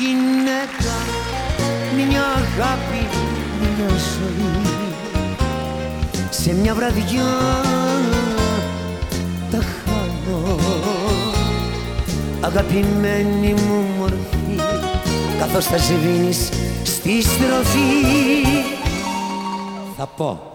γυναίκα μια αγάπη, μια ζωή. Σε μια βραδιά τα χάνω. Αγαπημένη μου μορφή καθώς θα σβήνεις στη στροφή θα πω